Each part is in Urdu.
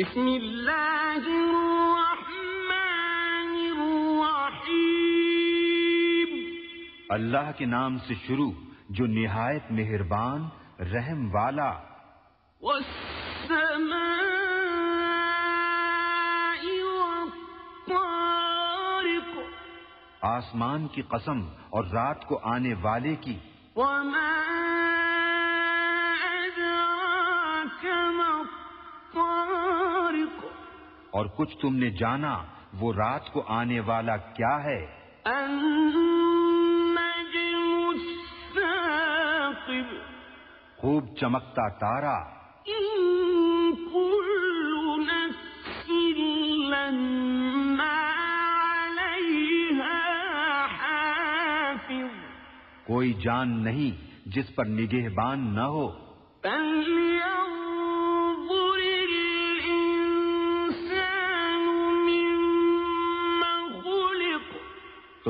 بسم اللہ الرحمن الرحیم اللہ کے نام سے شروع جو نہایت مہربان رحم والا۔ والسماء والطارق. آسمان کی قسم اور رات کو آنے والے کی۔ وما أدراك ما الطارق. اور کچھ تم نے جانا وہ رات کو آنے والا کیا ہے؟ خوب چمکتا تارا۔ کوئی جان نہیں جس پر نگہبان نہ ہو۔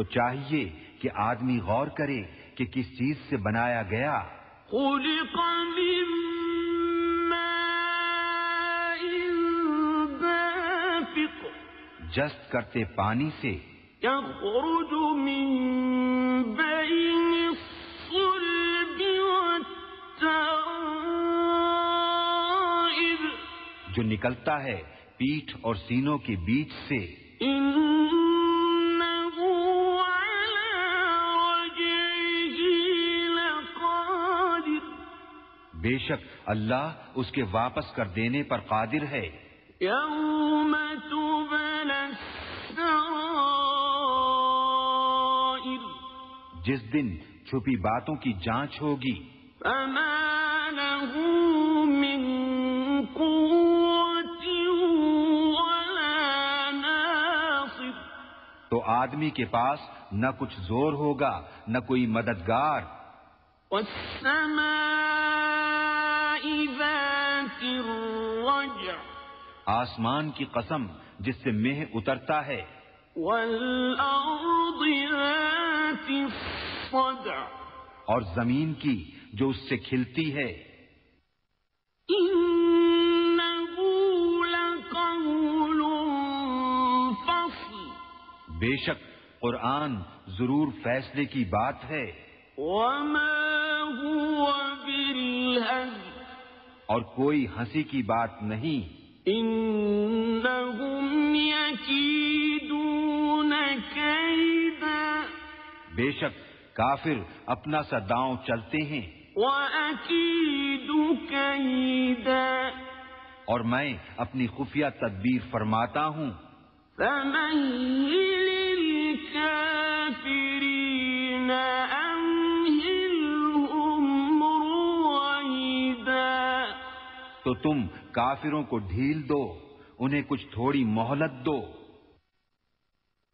تو چاہیے کہ آدمی غور کرے کہ کس چیز سے بنایا گیا۔ خلق من جست کرتے پانی سے۔ يخرج من بين الصلب والترائب۔ جو نکلتا ہے پیٹھ اور سینوں کے بیچ سے۔ بے شک اللہ اس کے واپس کر دینے پر قادر ہے۔ السرائر۔ جس دن چھپی باتوں کی جانچ ہوگی۔ فما له من قوة ولا ناصر۔ تو آدمی کے پاس نہ کچھ زور ہوگا نہ کوئی مددگار۔ والسماء آسمان کی قسم جس سے مہ اترتا ہے۔ الصدع۔ اور زمین کی جو اس سے کھلتی ہے۔ إنه لقول فصل۔ بے شک قرآن ضرور فیصلے کی بات ہے۔ وما هو اور کوئی ہنسی کی بات نہیں۔ إنهم يكيدون كيدا. بے شک کافر اپنا سا داؤں چلتے ہیں وأكيد كيدا. اور میں اپنی خفیہ تدبیر فرماتا ہوں فمهل الكافرين تو تم کافروں کو ڈھیل دو انہیں کچھ تھوڑی مہلت دو۔